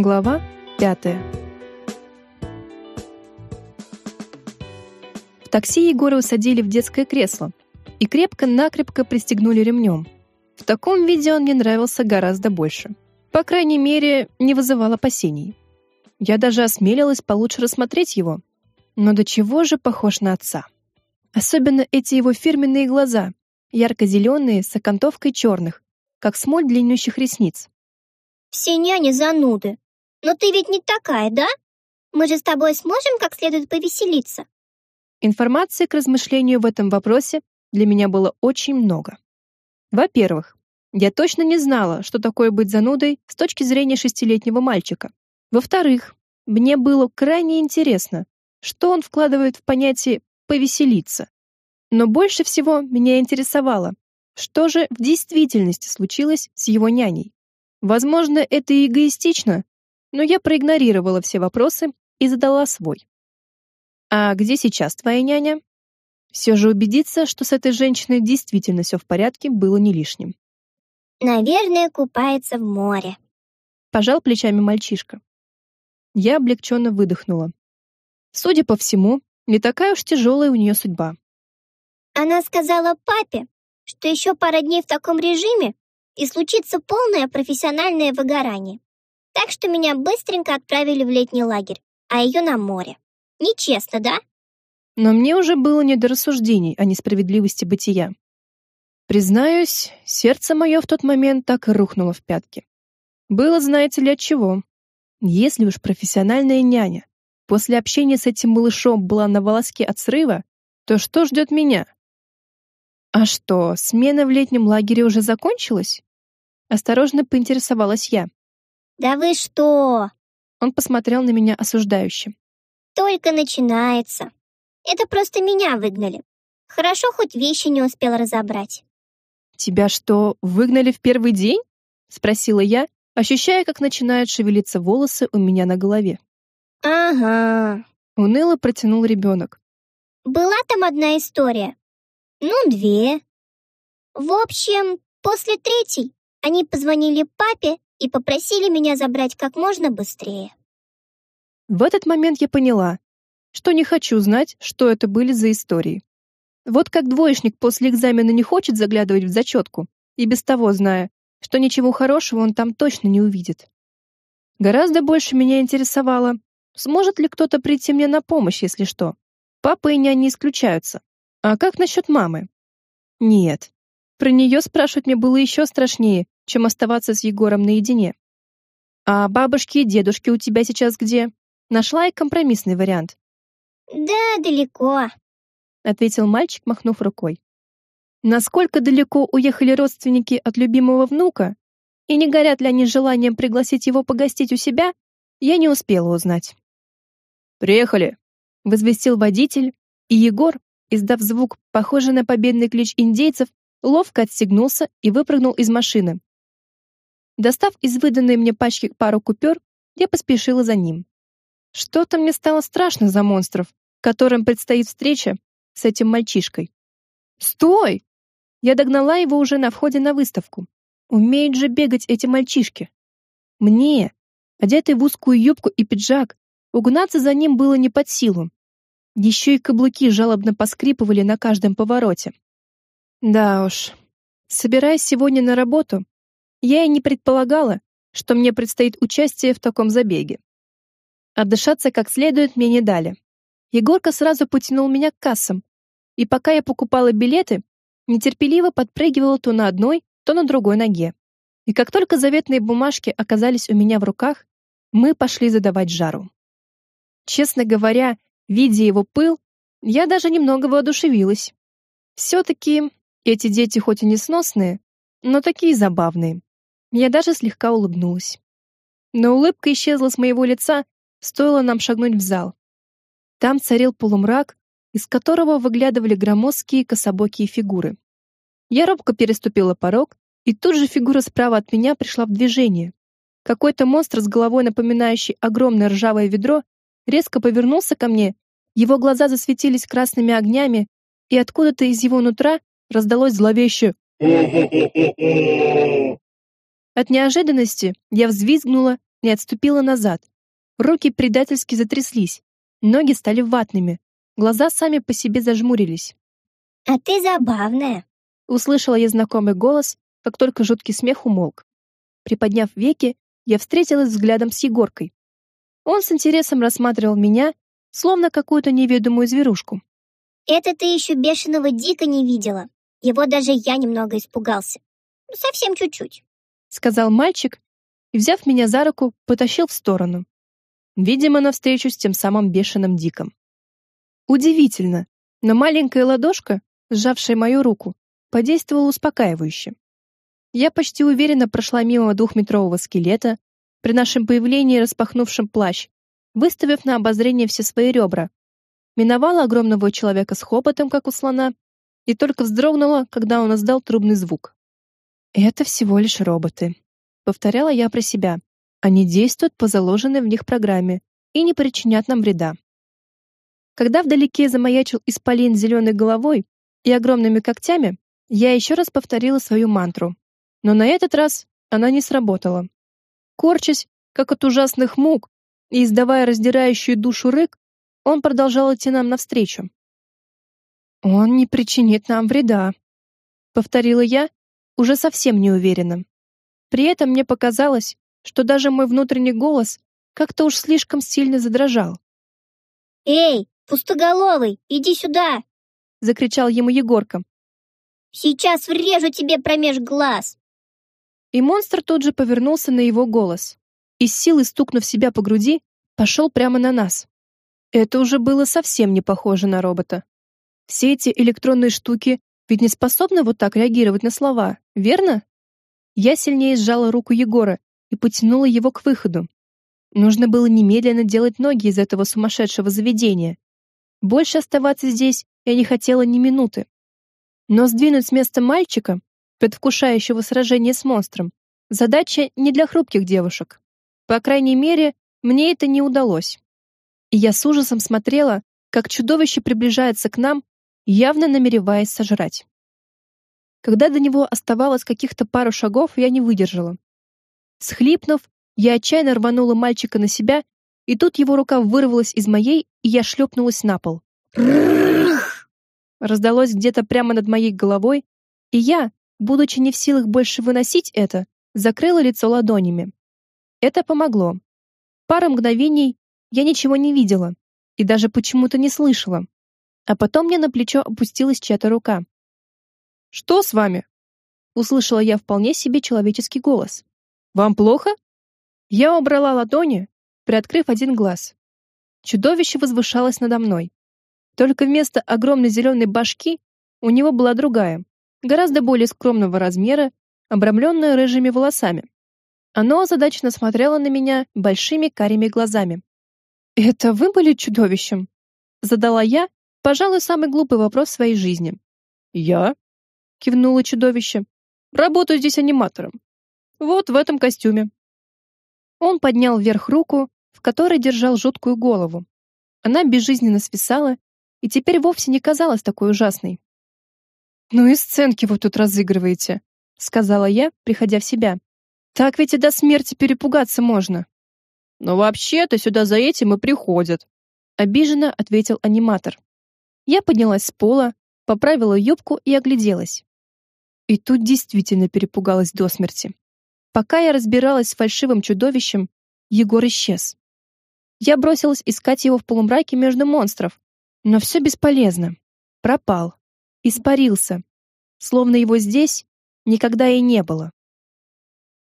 Глава пятая. В такси Егора усадили в детское кресло и крепко-накрепко пристегнули ремнем. В таком виде он мне нравился гораздо больше. По крайней мере, не вызывал опасений. Я даже осмелилась получше рассмотреть его. Но до чего же похож на отца? Особенно эти его фирменные глаза, ярко-зеленые, с окантовкой черных, как смоль длиннющих ресниц. Все няни зануды. Но ты ведь не такая, да? Мы же с тобой сможем как следует повеселиться. Информации к размышлению в этом вопросе для меня было очень много. Во-первых, я точно не знала, что такое быть занудой с точки зрения шестилетнего мальчика. Во-вторых, мне было крайне интересно, что он вкладывает в понятие «повеселиться». Но больше всего меня интересовало, что же в действительности случилось с его няней. Возможно, это и эгоистично, но я проигнорировала все вопросы и задала свой. «А где сейчас твоя няня?» Все же убедиться, что с этой женщиной действительно все в порядке, было не лишним. «Наверное, купается в море», — пожал плечами мальчишка. Я облегченно выдохнула. Судя по всему, не такая уж тяжелая у нее судьба. Она сказала папе, что еще пара дней в таком режиме, и случится полное профессиональное выгорание. Так что меня быстренько отправили в летний лагерь, а ее на море. Нечестно, да? Но мне уже было не до рассуждений о несправедливости бытия. Признаюсь, сердце мое в тот момент так и рухнуло в пятки. Было, знаете ли, от чего. Если уж профессиональная няня после общения с этим малышом была на волоске от срыва, то что ждет меня? А что, смена в летнем лагере уже закончилась? Осторожно поинтересовалась я. «Да вы что?» Он посмотрел на меня осуждающе. «Только начинается. Это просто меня выгнали. Хорошо, хоть вещи не успела разобрать». «Тебя что, выгнали в первый день?» Спросила я, ощущая, как начинают шевелиться волосы у меня на голове. «Ага», — уныло протянул ребенок. «Была там одна история. Ну, две. В общем, после третьей они позвонили папе и попросили меня забрать как можно быстрее. В этот момент я поняла, что не хочу знать, что это были за истории. Вот как двоечник после экзамена не хочет заглядывать в зачетку, и без того зная, что ничего хорошего он там точно не увидит. Гораздо больше меня интересовало, сможет ли кто-то прийти мне на помощь, если что. Папа и няня исключаются. А как насчет мамы? Нет, про нее спрашивать мне было еще страшнее, чем оставаться с Егором наедине. «А бабушки и дедушки у тебя сейчас где?» Нашла и компромиссный вариант. «Да, далеко», — ответил мальчик, махнув рукой. Насколько далеко уехали родственники от любимого внука, и не горят ли они желанием пригласить его погостить у себя, я не успела узнать. «Приехали», — возвестил водитель, и Егор, издав звук, похожий на победный клич индейцев, ловко отстегнулся и выпрыгнул из машины. Достав из выданной мне пачки пару купюр, я поспешила за ним. Что-то мне стало страшно за монстров, которым предстоит встреча с этим мальчишкой. «Стой!» Я догнала его уже на входе на выставку. Умеют же бегать эти мальчишки. Мне, одетый в узкую юбку и пиджак, угнаться за ним было не под силу. Еще и каблуки жалобно поскрипывали на каждом повороте. Да уж. Собираясь сегодня на работу, я и не предполагала, что мне предстоит участие в таком забеге. Отдышаться как следует мне не дали. Егорка сразу потянул меня к кассам, и пока я покупала билеты, нетерпеливо подпрыгивала то на одной, то на другой ноге. И как только заветные бумажки оказались у меня в руках, мы пошли задавать жару. Честно говоря, видя его пыл, я даже немного воодушевилась. Все-таки эти дети хоть и несносные, но такие забавные. Я даже слегка улыбнулась. Но улыбка исчезла с моего лица, стоило нам шагнуть в зал. Там царил полумрак, из которого выглядывали громоздкие кособокие фигуры. Я робко переступила порог, и тут же фигура справа от меня пришла в движение. Какой-то монстр с головой, напоминающий огромное ржавое ведро, резко повернулся ко мне, его глаза засветились красными огнями, и откуда-то из его нутра раздалось зловеще От неожиданности я взвизгнула и отступила назад. Руки предательски затряслись, ноги стали ватными, глаза сами по себе зажмурились. «А ты забавная», — услышала я знакомый голос, как только жуткий смех умолк. Приподняв веки, я встретилась взглядом с Егоркой. Он с интересом рассматривал меня, словно какую-то неведомую зверушку. «Это ты еще бешеного Дика не видела. Его даже я немного испугался. Ну, совсем чуть-чуть», — сказал мальчик и, взяв меня за руку, потащил в сторону. Видимо, навстречу с тем самым бешеным Диком. Удивительно, но маленькая ладошка, сжавшая мою руку, подействовала успокаивающе. Я почти уверенно прошла мимо двухметрового скелета, при нашем появлении распахнувшим плащ, выставив на обозрение все свои ребра, миновала огромного человека с хоботом, как у слона, и только вздрогнула, когда он издал трубный звук. «Это всего лишь роботы», — повторяла я про себя. «Они действуют по заложенной в них программе и не причинят нам вреда». Когда вдалеке замаячил исполин зеленой головой и огромными когтями, я еще раз повторила свою мантру. Но на этот раз она не сработала. Корчась, как от ужасных мук, и издавая раздирающую душу рык, он продолжал идти нам навстречу. «Он не причинит нам вреда», — повторила я, уже совсем неуверенно. При этом мне показалось, что даже мой внутренний голос как-то уж слишком сильно задрожал. «Эй, пустоголовый, иди сюда!» — закричал ему Егорка. «Сейчас врежу тебе промеж глаз!» И монстр тут же повернулся на его голос и с силой стукнув себя по груди, пошел прямо на нас. Это уже было совсем не похоже на робота. Все эти электронные штуки ведь не способны вот так реагировать на слова, верно? Я сильнее сжала руку Егора и потянула его к выходу. Нужно было немедленно делать ноги из этого сумасшедшего заведения. Больше оставаться здесь я не хотела ни минуты. Но сдвинуть с места мальчика, предвкушающего сражение с монстром, задача не для хрупких девушек. По крайней мере, мне это не удалось. И я с ужасом смотрела, как чудовище приближается к нам явно намереваясь сожрать. Когда до него оставалось каких-то пару шагов, я не выдержала. Схлипнув, я отчаянно рванула мальчика на себя, и тут его рука вырвалась из моей, и я шлепнулась на пол. Раздалось где-то прямо над моей головой, и я, будучи не в силах больше выносить это, закрыла лицо ладонями. Это помогло. Пару мгновений я ничего не видела и даже почему-то не слышала. А потом мне на плечо опустилась чья-то рука. «Что с вами?» Услышала я вполне себе человеческий голос. «Вам плохо?» Я убрала ладони, приоткрыв один глаз. Чудовище возвышалось надо мной. Только вместо огромной зеленой башки у него была другая, гораздо более скромного размера, обрамленная рыжими волосами. Оно озадаченно смотрело на меня большими карими глазами. «Это вы были чудовищем?» Задала я, Пожалуй, самый глупый вопрос в своей жизни. «Я?» — кивнуло чудовище. «Работаю здесь аниматором. Вот в этом костюме». Он поднял вверх руку, в которой держал жуткую голову. Она безжизненно свисала и теперь вовсе не казалась такой ужасной. «Ну и сценки вы тут разыгрываете», — сказала я, приходя в себя. «Так ведь и до смерти перепугаться можно». «Но вообще-то сюда за этим и приходят», — обиженно ответил аниматор. Я поднялась с пола, поправила юбку и огляделась. И тут действительно перепугалась до смерти. Пока я разбиралась с фальшивым чудовищем, Егор исчез. Я бросилась искать его в полумраке между монстров, но все бесполезно. Пропал. Испарился. Словно его здесь никогда и не было.